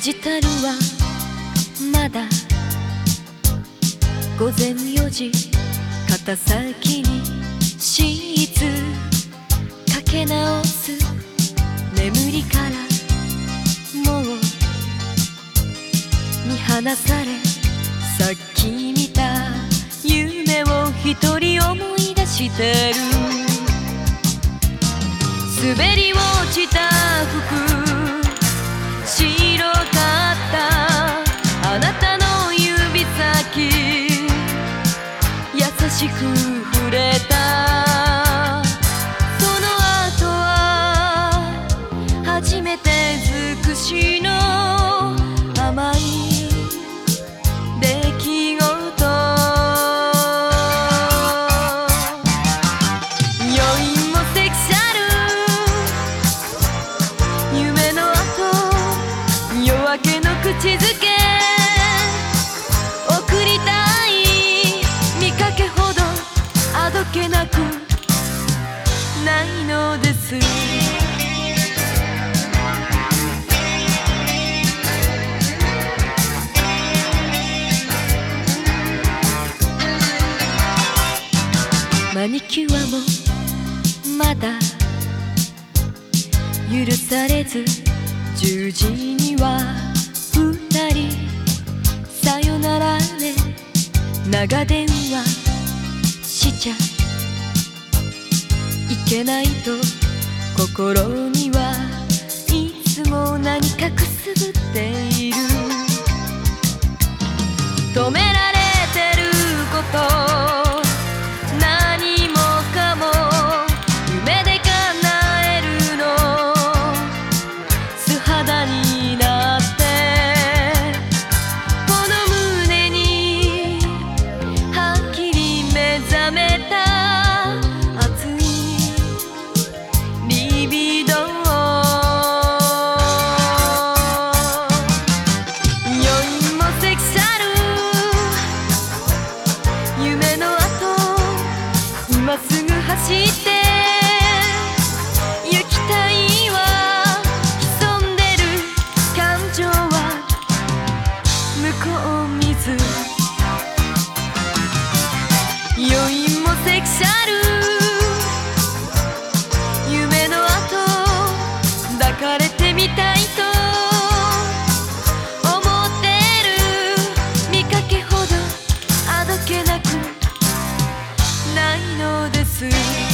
ジタルはまだ午前4時肩先にシーツかけ直す眠りからもう見放されさっき見た夢を一人思い出してる滑り落ちしく触れた。その後は初めて尽くしの甘い出来事。余韻もセクシャル。夢の後夜明けの口づけ。です。マニキュアもまだ許されず10時には二人さよならね長電話しちゃいけないと心にはいつも何かくすぶってセクシャル。夢の後抱かれてみたいと。思ってる。見かけほどあどけなく。ないのです。